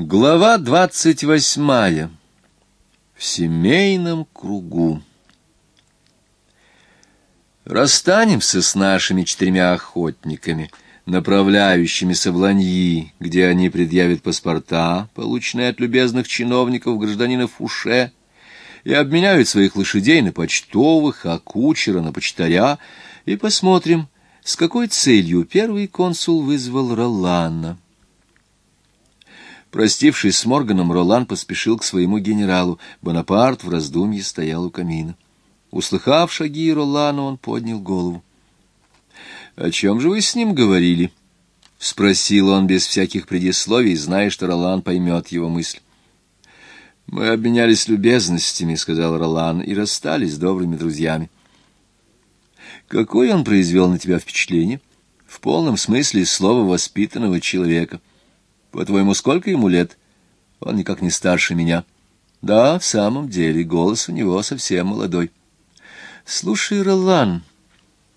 Глава двадцать восьмая. В семейном кругу. Расстанемся с нашими четырьмя охотниками, направляющимися в Ланьи, где они предъявят паспорта, полученные от любезных чиновников гражданина Фуше, и обменяют своих лошадей на почтовых, а кучера на почтаря, и посмотрим, с какой целью первый консул вызвал Ролана. Простившись с Морганом, Ролан поспешил к своему генералу. Бонапарт в раздумье стоял у камина. Услыхав шаги Ролана, он поднял голову. — О чем же вы с ним говорили? — спросил он без всяких предисловий, зная, что Ролан поймет его мысль. — Мы обменялись любезностями, — сказал Ролан, — и расстались добрыми друзьями. — Какое он произвел на тебя впечатление? — В полном смысле слова воспитанного человека. По-твоему, сколько ему лет? Он никак не старше меня. Да, в самом деле, голос у него совсем молодой. Слушай, Ролан,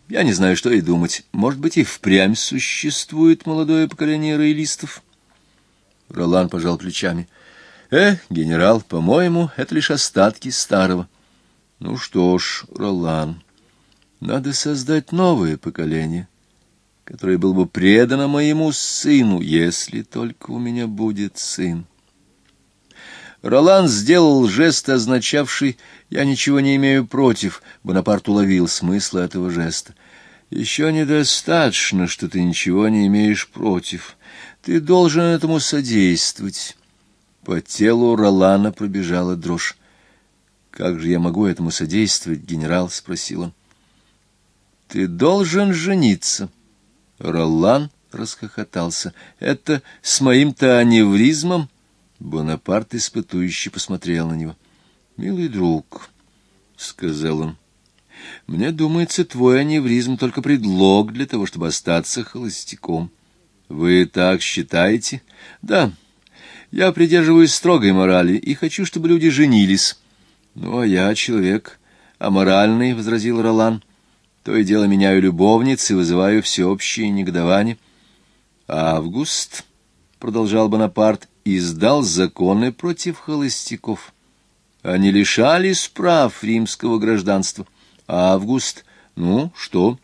я не знаю, что и думать. Может быть, и впрямь существует молодое поколение роялистов? Ролан пожал плечами. Э, генерал, по-моему, это лишь остатки старого. Ну что ж, Ролан, надо создать новое поколение которое было бы предано моему сыну, если только у меня будет сын. Ролан сделал жест, означавший «я ничего не имею против». Бонапарт уловил смысл этого жеста. «Еще недостаточно, что ты ничего не имеешь против. Ты должен этому содействовать». По телу Ролана пробежала дрожь. «Как же я могу этому содействовать, генерал?» — спросил он. «Ты должен жениться». Ролан расхохотался. «Это с моим-то аневризмом?» Бонапарт испытующе посмотрел на него. «Милый друг», — сказал он, — «мне думается, твой аневризм только предлог для того, чтобы остаться холостяком». «Вы так считаете?» «Да. Я придерживаюсь строгой морали и хочу, чтобы люди женились». «Ну, а я человек аморальный», — возразил Ролан. То и дело меняю любовниц и вызываю всеобщее негодование. Август, — продолжал Бонапарт, — издал законы против холостяков. Они лишались прав римского гражданства. Август, ну, что?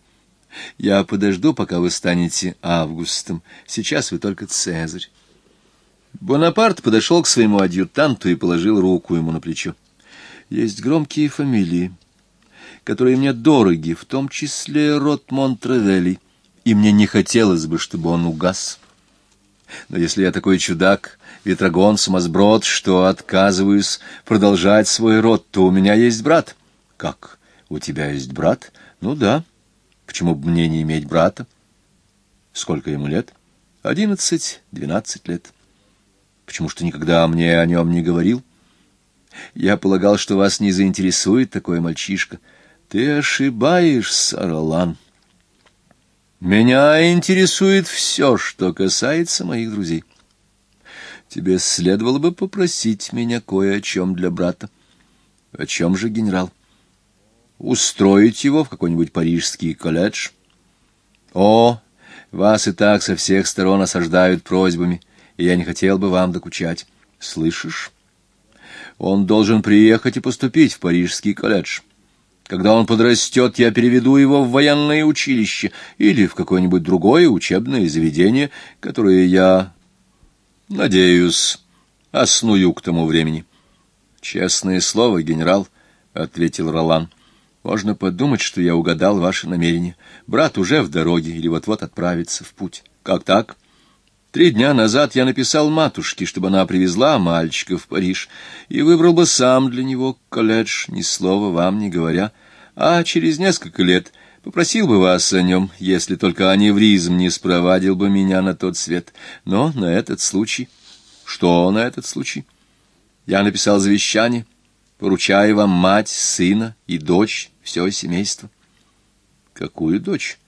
Я подожду, пока вы станете Августом. Сейчас вы только Цезарь. Бонапарт подошел к своему адъютанту и положил руку ему на плечо. Есть громкие фамилии которые мне дороги, в том числе род Монтревели, и мне не хотелось бы, чтобы он угас. Но если я такой чудак, ветрогон, сумасброд, что отказываюсь продолжать свой род, то у меня есть брат. Как? У тебя есть брат? Ну да. Почему бы мне не иметь брата? Сколько ему лет? Одиннадцать, двенадцать лет. Почему ж ты никогда мне о нем не говорил? Я полагал, что вас не заинтересует такой мальчишка — ты ошибаешься, Ролан. Меня интересует все, что касается моих друзей. Тебе следовало бы попросить меня кое о чем для брата. О чем же, генерал? Устроить его в какой-нибудь парижский колледж? О, вас и так со всех сторон осаждают просьбами, и я не хотел бы вам докучать. Слышишь? Он должен приехать и поступить в парижский колледж. Когда он подрастет, я переведу его в военное училище или в какое-нибудь другое учебное заведение, которое я, надеюсь, осную к тому времени. — Честное слово, генерал, — ответил Ролан. — Можно подумать, что я угадал ваше намерение. Брат уже в дороге или вот-вот отправится в путь. Как так? Три дня назад я написал матушке, чтобы она привезла мальчика в Париж, и выбрал бы сам для него колледж, ни слова вам не говоря, а через несколько лет попросил бы вас о нем, если только аневризм не спровадил бы меня на тот свет. Но на этот случай... Что на этот случай? Я написал завещание, поручая вам мать, сына и дочь, все семейство. Какую дочь?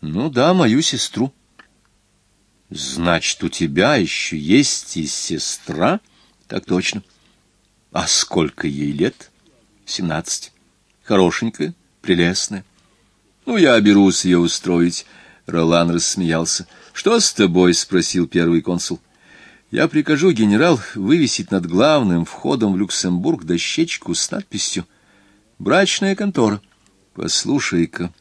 Ну да, мою сестру. Значит, у тебя еще есть и сестра? Так точно. А сколько ей лет? Семнадцать. Хорошенькая, прелестная. Ну, я берусь ее устроить. Ролан рассмеялся. Что с тобой? — спросил первый консул. Я прикажу, генерал, вывесить над главным входом в Люксембург дощечку с надписью «Брачная контора». Послушай-ка,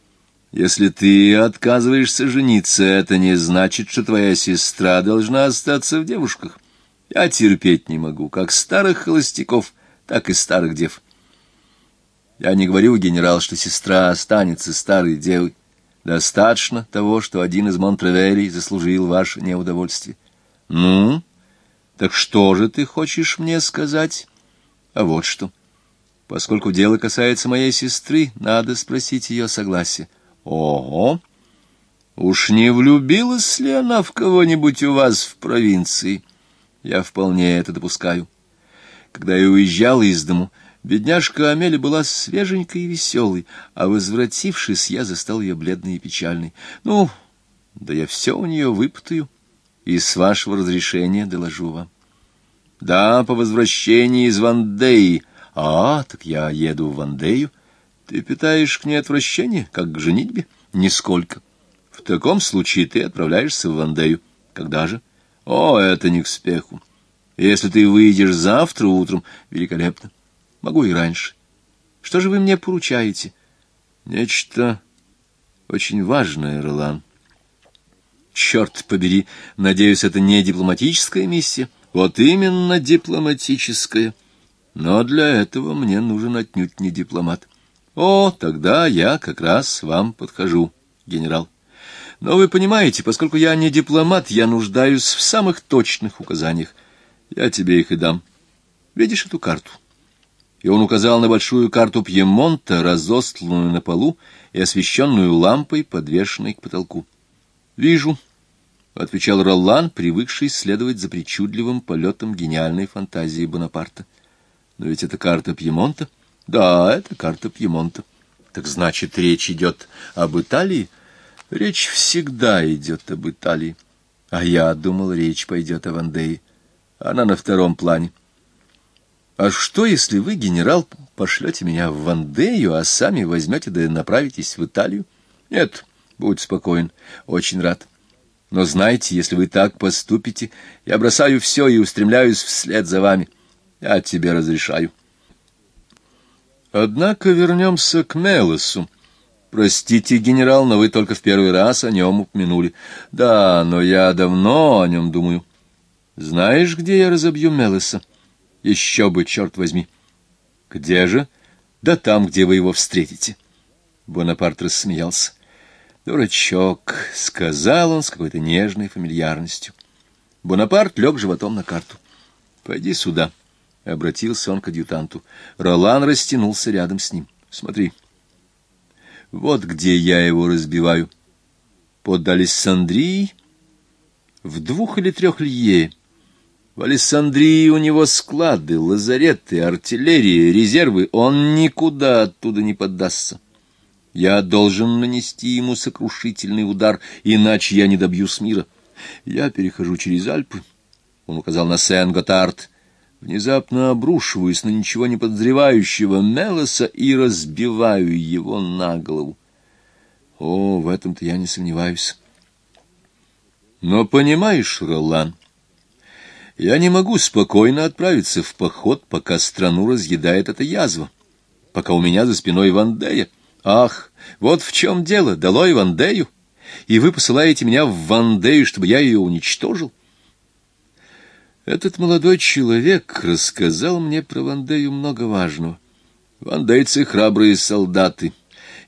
если ты отказываешься жениться, это не значит, что твоя сестра должна остаться в девушках. Я терпеть не могу, как старых холостяков, так и старых дев. Я не говорю, генерал, что сестра останется старой девой. Достаточно того, что один из Монтревелей заслужил ваше неудовольствие. Ну, так что же ты хочешь мне сказать? А вот что. Поскольку дело касается моей сестры, надо спросить ее согласия. Ого! Уж не влюбилась ли она в кого-нибудь у вас в провинции? Я вполне это допускаю. Когда я уезжал из дому, бедняжка Амели была свеженькой и веселой, а, возвратившись, я застал ее бледной и печальной. Ну, да я все у нее выпытаю, и с вашего разрешения доложу вам. Да, по возвращении из Вандеи. А, так я еду в Вандею. Ты питаешь к ней отвращение, как к женитьбе? Нисколько. В таком случае ты отправляешься в Вандею. Когда же? О, это не к спеху. Если ты выйдешь завтра утром, великолепно. Могу и раньше. Что же вы мне поручаете? Нечто очень важное, Ролан. Черт побери, надеюсь, это не дипломатическая миссия? Вот именно дипломатическая. Но для этого мне нужен отнюдь не дипломат. О, тогда я как раз вам подхожу, генерал. Но вы понимаете, поскольку я не дипломат, я нуждаюсь в самых точных указаниях. Я тебе их и дам. Видишь эту карту? И он указал на большую карту Пьемонта, разостланную на полу и освещенную лампой, подвешенной к потолку. «Вижу», — отвечал Роллан, привыкший следовать за причудливым полетом гениальной фантазии Бонапарта. «Но ведь это карта Пьемонта?» Да, это карта Пьемонта. Так значит, речь идет об Италии? Речь всегда идет об Италии. А я думал, речь пойдет о Вандее. Она на втором плане. А что, если вы, генерал, пошлете меня в Вандею, а сами возьмете да направитесь в Италию? Нет, будь спокоен, очень рад. Но знайте, если вы так поступите, я бросаю все и устремляюсь вслед за вами. Я тебе разрешаю. Однако вернемся к Мелосу. Простите, генерал, но вы только в первый раз о нем упомянули. Да, но я давно о нем думаю. Знаешь, где я разобью Мелоса? Еще бы, черт возьми. Где же? Да там, где вы его встретите. Бонапарт рассмеялся. «Дурачок», — сказал он с какой-то нежной фамильярностью. Бонапарт лег животом на карту. «Пойди сюда». — обратился он к адъютанту. Ролан растянулся рядом с ним. — Смотри. Вот где я его разбиваю. Под Алессандрией, в двух или трех лье. В Алессандрии у него склады, лазареты, артиллерия, резервы. Он никуда оттуда не поддастся. Я должен нанести ему сокрушительный удар, иначе я не добьюсь мира. Я перехожу через Альпы. Он указал на Сен-Готард внезапно обрушиваюсь на ничего не подозревающего Мелоса и разбиваю его на голову. О, в этом-то я не сомневаюсь. Но понимаешь, Ролан, я не могу спокойно отправиться в поход, пока страну разъедает эта язва, пока у меня за спиной Вандея. Ах, вот в чем дело, долой Вандею, и вы посылаете меня в Вандею, чтобы я ее уничтожил. Этот молодой человек рассказал мне про Вандею много важного. Вандейцы — храбрые солдаты,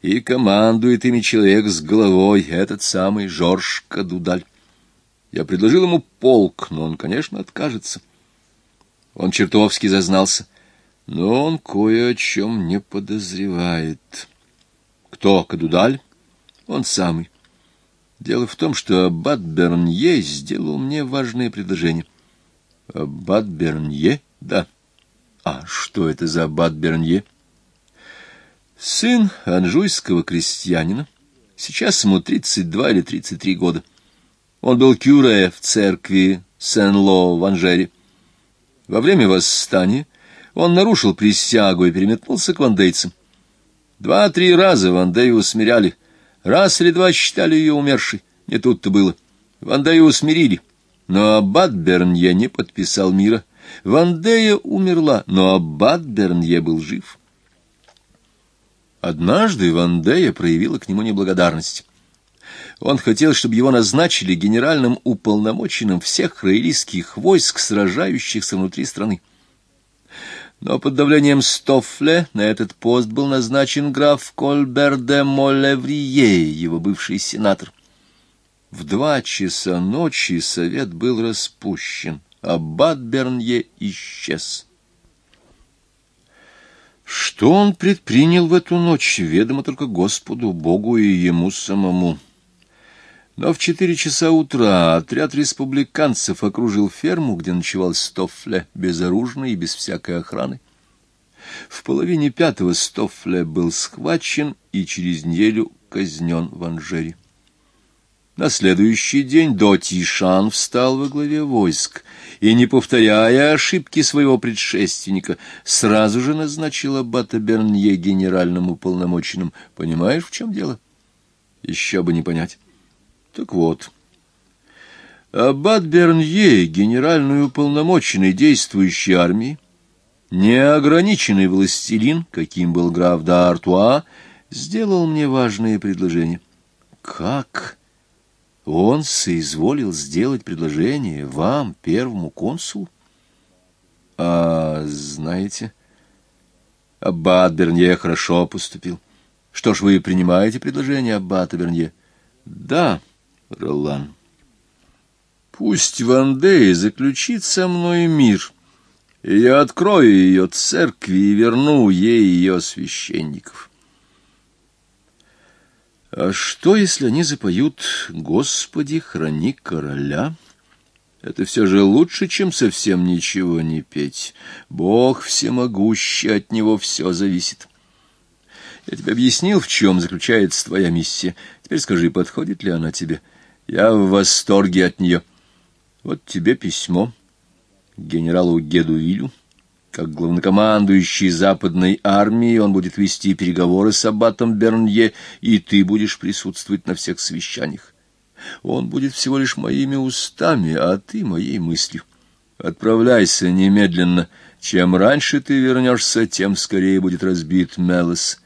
и командует ими человек с головой, этот самый Жорж Кадудаль. Я предложил ему полк, но он, конечно, откажется. Он чертовски зазнался, но он кое о чем не подозревает. Кто Кадудаль? Он самый. Дело в том, что Аббат Бернье сделал мне важное предложение — Аббат Бернье? Да. А что это за аббат Бернье? Сын анжуйского крестьянина. Сейчас ему тридцать два или тридцать три года. Он был кюре в церкви Сен-Ло в Анжере. Во время восстания он нарушил присягу и переметнулся к вандейцам. Два-три раза Вандею усмиряли. Раз или два считали ее умершей. Не тут-то было. Вандею усмирили но аббат Бернье не подписал мира. Вандея умерла, но аббат Бернье был жив. Однажды Вандея проявила к нему неблагодарность. Он хотел, чтобы его назначили генеральным уполномоченным всех раэлийских войск, сражающихся внутри страны. Но под давлением Стофле на этот пост был назначен граф Кольбер де Молеврие, его бывший сенатор. В два часа ночи совет был распущен, а Бат Бернье исчез. Что он предпринял в эту ночь, ведомо только Господу, Богу и ему самому. Но в четыре часа утра отряд республиканцев окружил ферму, где ночевал Стофле, безоружный и без всякой охраны. В половине пятого Стофле был схвачен и через неделю казнен в Анжере. На следующий день Доти Шан встал во главе войск и, не повторяя ошибки своего предшественника, сразу же назначил аббата Бернье генеральным уполномоченным. Понимаешь, в чем дело? Еще бы не понять. Так вот, аббат Бернье, генеральный уполномоченный действующей армии, неограниченный властелин, каким был граф д'Артуа, сделал мне важное предложение. Как? Он соизволил сделать предложение вам, первому консулу? А, знаете, аббат Бернье хорошо поступил. Что ж, вы принимаете предложение аббата Бернье? Да, — Ролан. Пусть Вандея заключит со мной мир, и я открою ее церкви и верну ей ее священников. А что, если они запоют «Господи, храни короля»? Это все же лучше, чем совсем ничего не петь. Бог всемогущий, от него все зависит. Я тебе объяснил, в чем заключается твоя миссия. Теперь скажи, подходит ли она тебе?» Я в восторге от нее. Вот тебе письмо генералу Гедуилю. Как главнокомандующий западной армии он будет вести переговоры с аббатом Бернье, и ты будешь присутствовать на всех совещаниях. Он будет всего лишь моими устами, а ты моей мыслью. Отправляйся немедленно. Чем раньше ты вернешься, тем скорее будет разбит Мелос.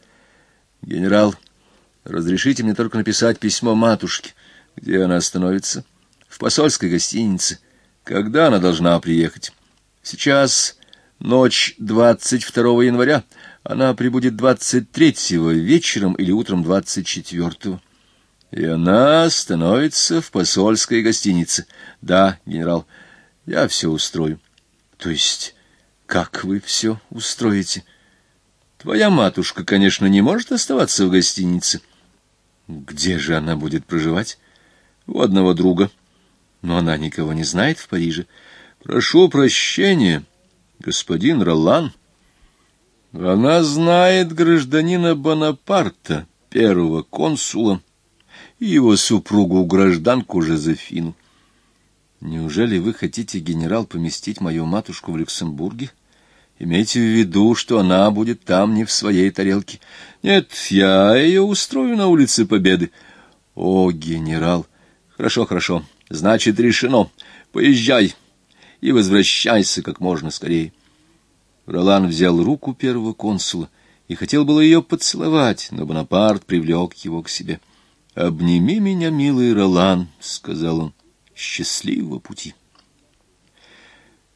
Генерал, разрешите мне только написать письмо матушке. Где она остановится? В посольской гостинице. Когда она должна приехать? Сейчас ночь 22 января. Она прибудет 23-го вечером или утром 24-го. И она остановится в посольской гостинице. Да, генерал, я все устрою. То есть, как вы все устроите? Твоя матушка, конечно, не может оставаться в гостинице. Где же она будет проживать? у одного друга. Но она никого не знает в Париже. Прошу прощения, господин Ролан. Она знает гражданина Бонапарта, первого консула, и его супругу, гражданку Жозефину. Неужели вы хотите, генерал, поместить мою матушку в Люксембурге? Имейте в виду, что она будет там не в своей тарелке. Нет, я ее устрою на улице Победы. О, генерал! — Хорошо, хорошо. Значит, решено. Поезжай и возвращайся как можно скорее. Ролан взял руку первого консула и хотел было ее поцеловать, но Бонапарт привлек его к себе. «Обними меня, милый Ролан», — сказал он, — «счастливого пути».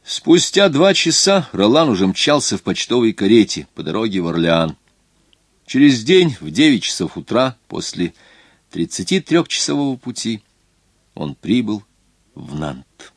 Спустя два часа Ролан уже мчался в почтовой карете по дороге в Орлеан. Через день в девять часов утра после тридцати трехчасового пути он прибыл в Нант.